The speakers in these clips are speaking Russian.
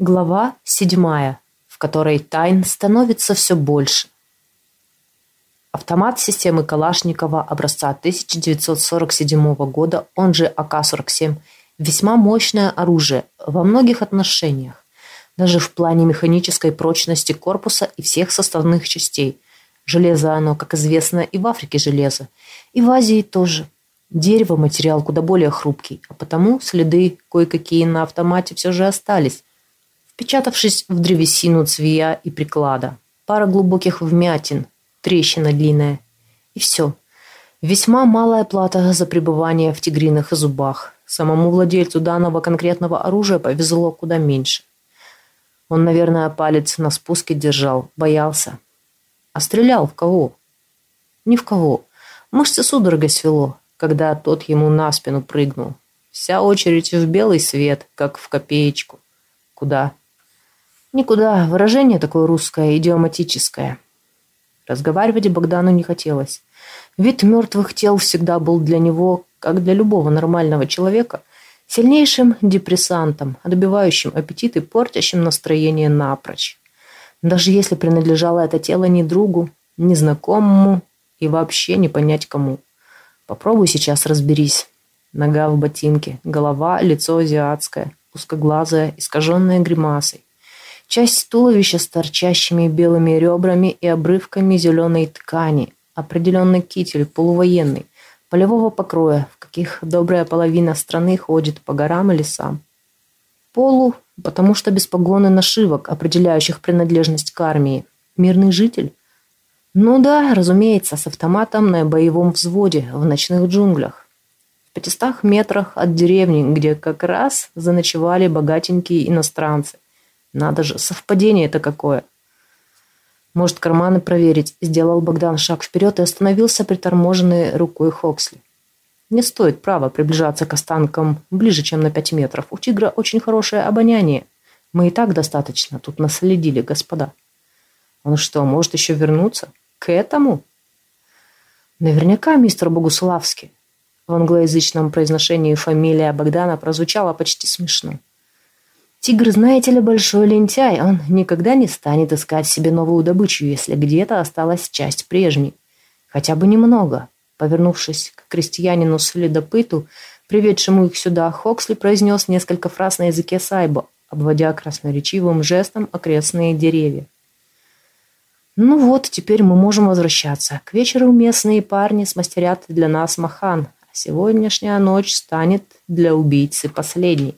Глава седьмая, в которой тайн становится все больше. Автомат системы Калашникова образца 1947 года, он же АК-47, весьма мощное оружие во многих отношениях, даже в плане механической прочности корпуса и всех составных частей. Железо оно, как известно, и в Африке железо, и в Азии тоже. Дерево – материал куда более хрупкий, а потому следы кое-какие на автомате все же остались, впечатавшись в древесину цвия и приклада. Пара глубоких вмятин, трещина длинная. И все. Весьма малая плата за пребывание в тигриных зубах. Самому владельцу данного конкретного оружия повезло куда меньше. Он, наверное, палец на спуске держал, боялся. А стрелял в кого? Ни в кого. Мышцы судорогой свело, когда тот ему на спину прыгнул. Вся очередь в белый свет, как в копеечку. Куда? Никуда. Выражение такое русское, идиоматическое. Разговаривать Богдану не хотелось. Вид мертвых тел всегда был для него, как для любого нормального человека, сильнейшим депрессантом, добивающим аппетит и портящим настроение напрочь. Даже если принадлежало это тело не другу, не знакомому и вообще не понять кому. Попробуй сейчас разберись. Нога в ботинке, голова, лицо азиатское, узкоглазое, искаженное гримасой. Часть туловища с торчащими белыми ребрами и обрывками зеленой ткани. Определенный китель, полувоенный, полевого покроя, в каких добрая половина страны ходит по горам и лесам. Полу, потому что без погоны нашивок, определяющих принадлежность к армии. Мирный житель? Ну да, разумеется, с автоматом на боевом взводе в ночных джунглях. В пятистах метрах от деревни, где как раз заночевали богатенькие иностранцы. Надо же, совпадение это какое. Может, карманы проверить? Сделал Богдан шаг вперед и остановился приторможенной рукой Хоксли. Не стоит право приближаться к останкам ближе, чем на пять метров. У тигра очень хорошее обоняние. Мы и так достаточно тут наследили, господа. Он что, может еще вернуться? К этому? Наверняка мистер Богуславский. В англоязычном произношении фамилия Богдана прозвучала почти смешно. Тигр, знаете ли, большой лентяй. Он никогда не станет искать себе новую добычу, если где-то осталась часть прежней. Хотя бы немного. Повернувшись к крестьянину-следопыту, приведшему их сюда, Хоксли произнес несколько фраз на языке сайбо, обводя красноречивым жестом окрестные деревья. «Ну вот, теперь мы можем возвращаться. К вечеру местные парни смастерят для нас махан, а сегодняшняя ночь станет для убийцы последней».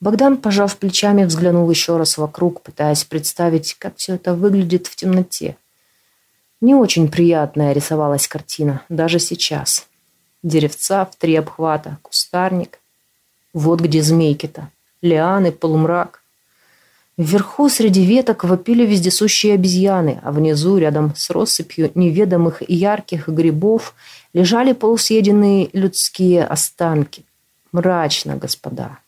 Богдан, пожав плечами, взглянул еще раз вокруг, пытаясь представить, как все это выглядит в темноте. Не очень приятная рисовалась картина, даже сейчас. Деревца в три обхвата, кустарник. Вот где змейки-то. Лианы, полумрак. Вверху среди веток вопили вездесущие обезьяны, а внизу, рядом с россыпью неведомых и ярких грибов, лежали полусъеденные людские останки. Мрачно, господа.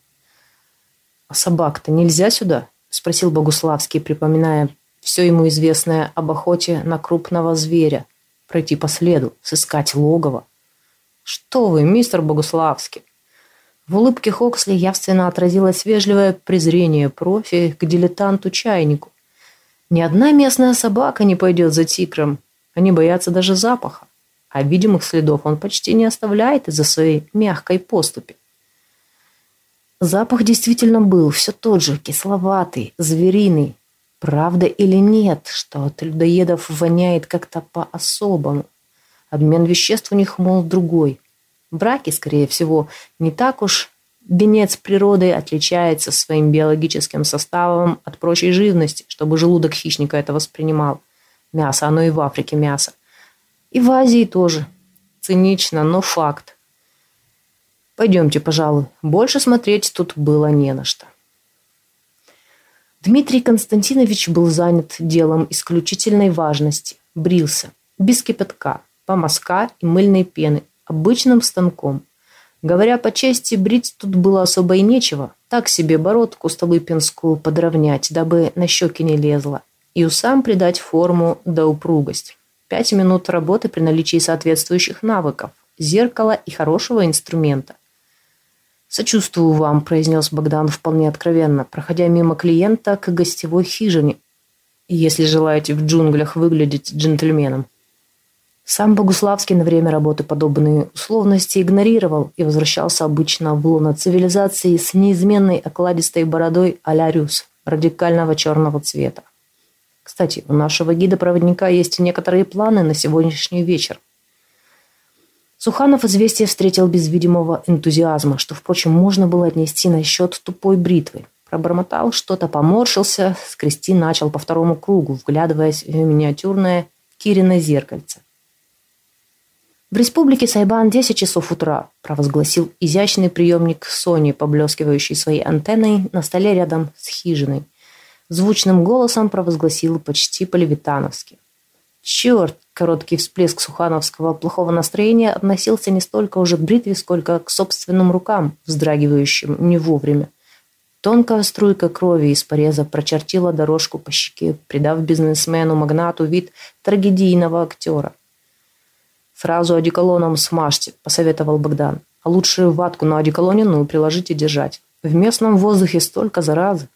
«А собак-то нельзя сюда?» – спросил Богуславский, припоминая все ему известное об охоте на крупного зверя. Пройти по следу, сыскать логово. «Что вы, мистер Богуславский?» В улыбке Хоксли явственно отразилось вежливое презрение профи к дилетанту-чайнику. Ни одна местная собака не пойдет за тигром. Они боятся даже запаха. А видимых следов он почти не оставляет из-за своей мягкой поступи. Запах действительно был все тот же, кисловатый, звериный. Правда или нет, что от людоедов воняет как-то по-особому? Обмен веществ у них, мол, другой. Браки, скорее всего, не так уж Венец природы отличается своим биологическим составом от прочей живности, чтобы желудок хищника это воспринимал. Мясо, оно и в Африке мясо. И в Азии тоже. Цинично, но факт. Пойдемте, пожалуй. Больше смотреть тут было не на что. Дмитрий Константинович был занят делом исключительной важности. Брился. Без кипятка, помазка и мыльной пены. Обычным станком. Говоря по чести, брить тут было особо и нечего. Так себе бородку столыпинскую подровнять, дабы на щеки не лезла. И усам придать форму да упругость. Пять минут работы при наличии соответствующих навыков, зеркала и хорошего инструмента. «Сочувствую вам», – произнес Богдан вполне откровенно, проходя мимо клиента к гостевой хижине, если желаете в джунглях выглядеть джентльменом. Сам Богуславский на время работы подобные условности игнорировал и возвращался обычно в луна цивилизации с неизменной окладистой бородой а-ля Рюс, радикального черного цвета. Кстати, у нашего гида-проводника есть некоторые планы на сегодняшний вечер. Суханов известие встретил без видимого энтузиазма, что, впрочем, можно было отнести на счет тупой бритвы. Пробормотал что-то, поморщился, скрести начал по второму кругу, вглядываясь в миниатюрное Кирино зеркальце. В республике Сайбан 10 часов утра, провозгласил изящный приемник Сони, поблескивающий своей антенной на столе рядом с хижиной. Звучным голосом провозгласил почти по-левитановски. Черт, короткий всплеск сухановского плохого настроения относился не столько уже к бритве, сколько к собственным рукам, вздрагивающим не вовремя. Тонкая струйка крови из пореза прочертила дорожку по щеке, придав бизнесмену-магнату вид трагедийного актера. «Сразу одеколоном смажьте», – посоветовал Богдан. «А лучше ватку на одеколоненную приложите держать. В местном воздухе столько заразы».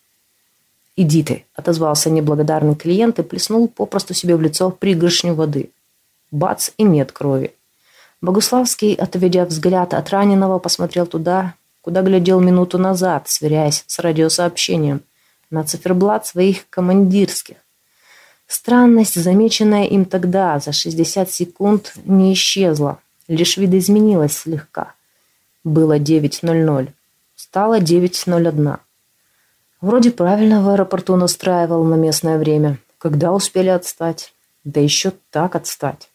«Иди ты», – отозвался неблагодарный клиент и плеснул попросту себе в лицо пригоршню воды. Бац и нет крови. Богуславский, отведя взгляд от раненого, посмотрел туда, куда глядел минуту назад, сверяясь с радиосообщением, на циферблат своих командирских. Странность, замеченная им тогда, за 60 секунд, не исчезла, лишь видоизменилась слегка. Было 9.00, стало 9.01. Вроде правильно в аэропорту настраивал на местное время. Когда успели отстать? Да еще так отстать.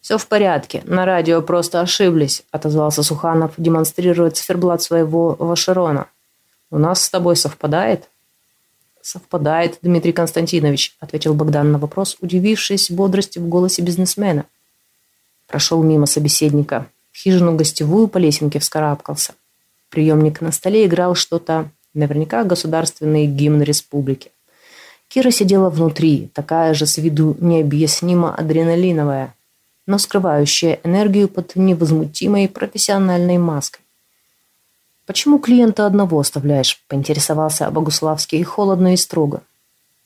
«Все в порядке. На радио просто ошиблись», – отозвался Суханов, демонстрируя циферблат своего Вашерона. «У нас с тобой совпадает?» «Совпадает, Дмитрий Константинович», – ответил Богдан на вопрос, удивившись бодрости в голосе бизнесмена. Прошел мимо собеседника. В хижину гостевую по лесенке вскарабкался. Приемник на столе играл что-то Наверняка государственный гимн республики. Кира сидела внутри, такая же с виду необъяснимо адреналиновая, но скрывающая энергию под невозмутимой профессиональной маской. «Почему клиента одного оставляешь?» – поинтересовался Богуславский холодно и строго.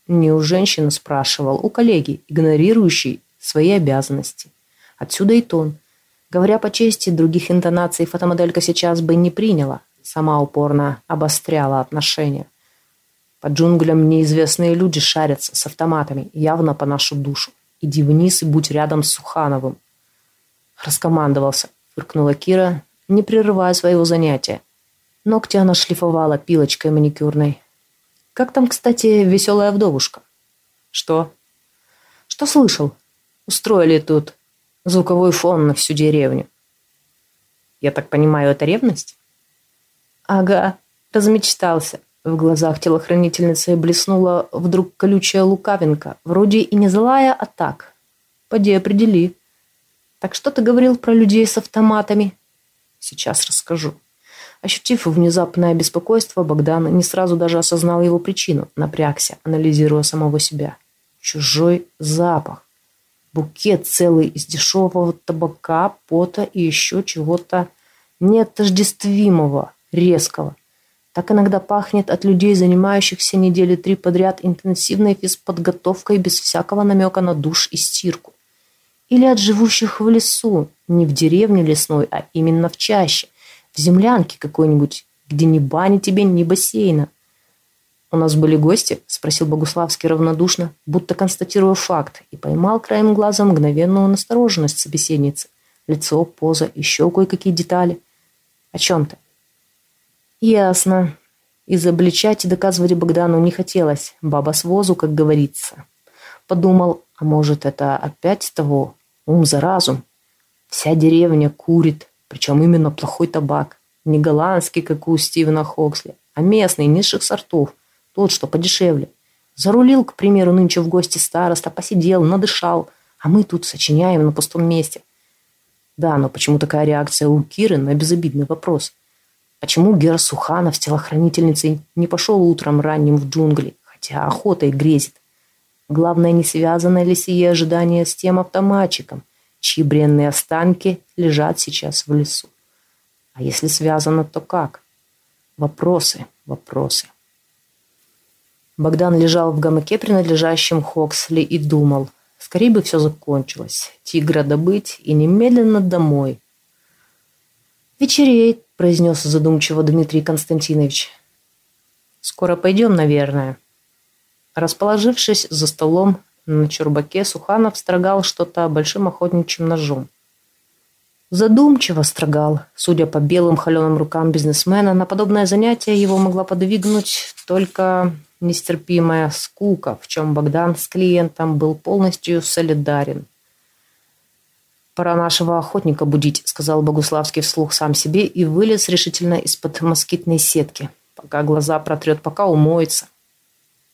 Не у женщины спрашивал, у коллеги, игнорирующей свои обязанности. Отсюда и тон. Говоря по чести, других интонаций фотомоделька сейчас бы не приняла, Сама упорно обостряла отношения. По джунглям неизвестные люди шарятся с автоматами, явно по нашу душу. Иди вниз и будь рядом с Сухановым. Раскомандовался, фыркнула Кира, не прерывая своего занятия. Ногти она шлифовала пилочкой маникюрной. Как там, кстати, веселая вдовушка? Что? Что слышал? Устроили тут звуковой фон на всю деревню. Я так понимаю, это ревность? Ага, размечтался. В глазах телохранительницы блеснула вдруг колючая лукавинка. Вроде и не злая, а так. Поди определи. Так что ты говорил про людей с автоматами? Сейчас расскажу. Ощутив внезапное беспокойство, Богдан не сразу даже осознал его причину, напрягся, анализируя самого себя. Чужой запах. Букет целый из дешевого табака, пота и еще чего-то неотождествимого резкого. Так иногда пахнет от людей, занимающихся недели три подряд интенсивной физподготовкой без всякого намека на душ и стирку. Или от живущих в лесу, не в деревне лесной, а именно в чаще, в землянке какой-нибудь, где ни бани тебе, ни бассейна. «У нас были гости?» – спросил Богуславский равнодушно, будто констатируя факт, и поймал краем глаза мгновенную настороженность собеседницы. Лицо, поза, еще кое-какие детали. «О чем ты?» Ясно. Изобличать и доказывать Богдану не хотелось. Баба с возу, как говорится. Подумал, а может это опять того? Ум за разум. Вся деревня курит, причем именно плохой табак. Не голландский, как у Стивена Хоксли, а местный, низших сортов. Тот, что подешевле. Зарулил, к примеру, нынче в гости староста, посидел, надышал. А мы тут сочиняем на пустом месте. Да, но почему такая реакция у Киры на безобидный вопрос? Почему Гера Суханов с телохранительницей не пошел утром ранним в джунгли, хотя охотой грезит? Главное, не связано ли сие ожидание с тем автоматчиком, чьи бренные останки лежат сейчас в лесу. А если связано, то как? Вопросы, вопросы. Богдан лежал в гамаке, принадлежащем Хоксли, и думал, скорее бы все закончилось. Тигра добыть и немедленно домой. «Вечереет», — произнес задумчиво Дмитрий Константинович. «Скоро пойдем, наверное». Расположившись за столом на чурбаке, Суханов строгал что-то большим охотничьим ножом. Задумчиво строгал. Судя по белым холеным рукам бизнесмена, на подобное занятие его могла подвигнуть только нестерпимая скука, в чем Богдан с клиентом был полностью солидарен. «Пора нашего охотника будить», — сказал Богуславский вслух сам себе и вылез решительно из-под москитной сетки. «Пока глаза протрет, пока умоется.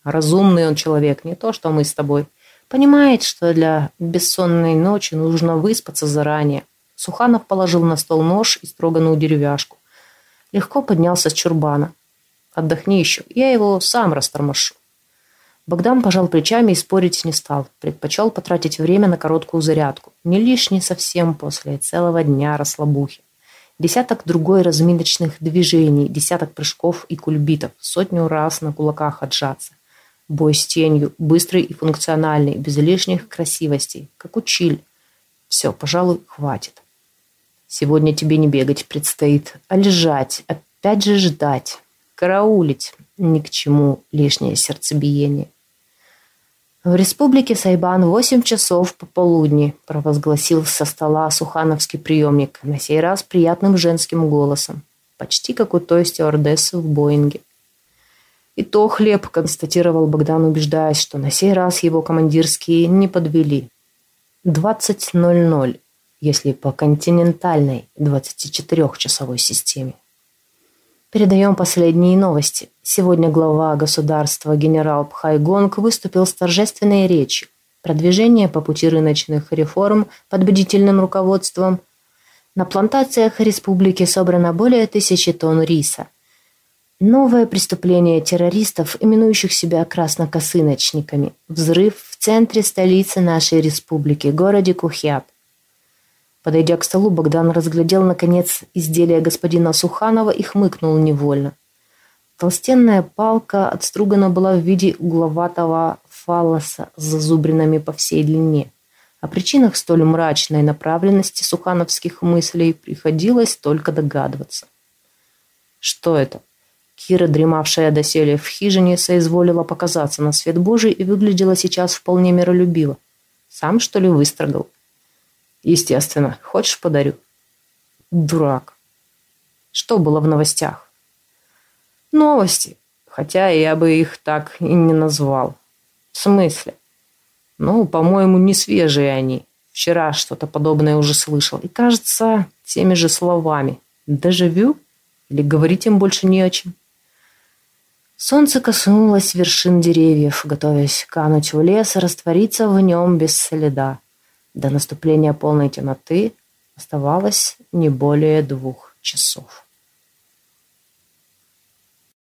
Разумный он человек, не то что мы с тобой. Понимает, что для бессонной ночи нужно выспаться заранее. Суханов положил на стол нож и строганную деревяшку. Легко поднялся с чурбана. «Отдохни еще, я его сам растормошу». Богдан пожал плечами и спорить не стал. Предпочел потратить время на короткую зарядку. Не лишний совсем после целого дня расслабухи. Десяток другой разминочных движений, десяток прыжков и кульбитов, сотню раз на кулаках отжаться. Бой с тенью, быстрый и функциональный, без лишних красивостей, как училь. Все, пожалуй, хватит. Сегодня тебе не бегать предстоит, а лежать, опять же ждать, караулить. Ни к чему лишнее сердцебиение. В республике Сайбан восемь часов пополудни, провозгласил со стола сухановский приемник, на сей раз приятным женским голосом, почти как у той стюардессы в Боинге. И то хлеб, констатировал Богдан, убеждаясь, что на сей раз его командирские не подвели. Двадцать ноль ноль если по континентальной 24-часовой системе. Передаем последние новости. Сегодня глава государства генерал Пхайгонг выступил с торжественной речью. Продвижение по пути рыночных реформ под бдительным руководством. На плантациях республики собрано более тысячи тонн риса. Новое преступление террористов, именующих себя краснокосыночниками. Взрыв в центре столицы нашей республики, городе Кухьяб. Подойдя к столу, Богдан разглядел, наконец, изделие господина Суханова и хмыкнул невольно. Толстенная палка отстругана была в виде угловатого фалоса с зазубринами по всей длине. О причинах столь мрачной направленности сухановских мыслей приходилось только догадываться. Что это? Кира, дремавшая доселе в хижине, соизволила показаться на свет Божий и выглядела сейчас вполне миролюбиво. Сам, что ли, выстрогал? Естественно. Хочешь, подарю? Дурак. Что было в новостях? Новости. Хотя я бы их так и не назвал. В смысле? Ну, по-моему, не свежие они. Вчера что-то подобное уже слышал. И, кажется, теми же словами. Дежавю? Или говорить им больше не о чем? Солнце коснулось вершин деревьев, готовясь кануть в лес и раствориться в нем без следа. До наступления полной темноты оставалось не более двух часов.